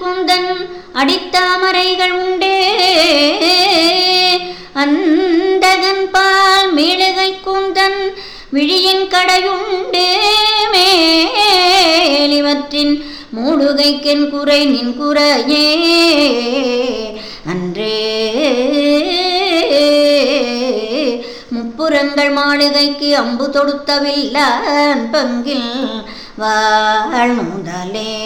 குந்தன் அடித்தாமரைகள் உண்டே. அந்தகன் பால் மேழுகை குந்தன் விழியின் கடையுண்டே. மேலிவற்றின் மூடுகைக்கென் குறை நின் குறையே. அன்றே முப்புறங்கள் மாளிகைக்கு அம்பு தொடுத்தவில்லான் பங்கில் வாழ்முதலே